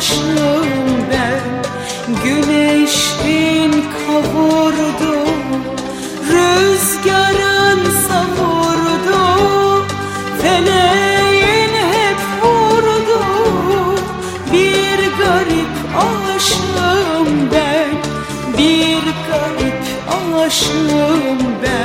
sarhoşum ben Güneşin kavurdu Rüzgarın savurdu Feleğin hep vurdu. Bir garip aşığım ben Bir garip aşığım ben.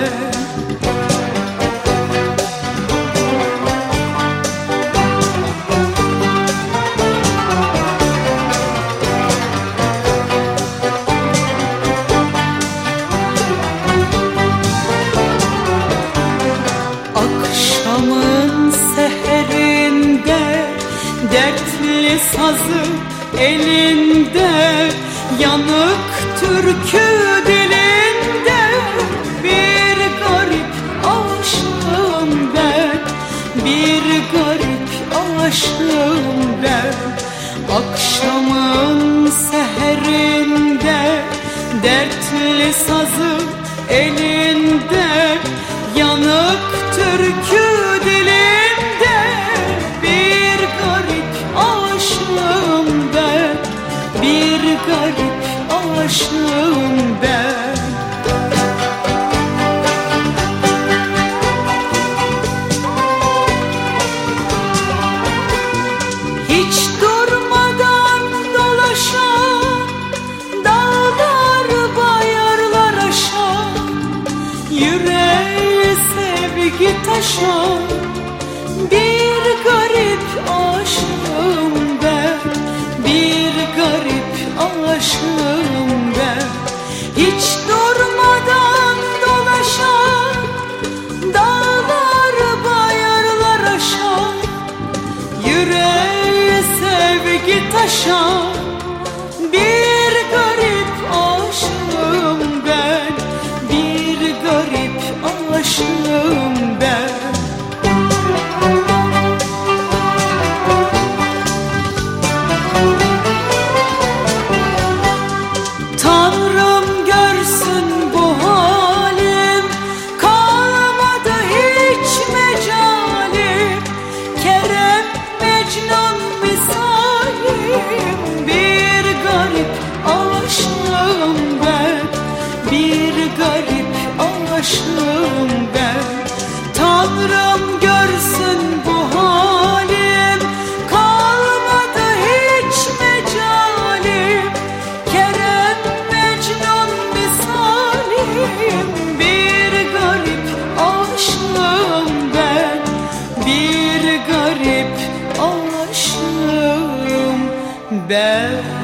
Sazı elinde Yanık türkü dilinde. Bir garip aşığım ben Bir garip aşığım ben. Akşamın seherinde Dertli sazı elinde sevgi taşan Bir garip aşığım ben Bir garip aşığım ben Hiç durmadan dolaşan Dağlar bayarlar aşağı Yüreği sevgi taşan Bir garip aşığım ben. Bir garip aşığım Bir garip aşığım ben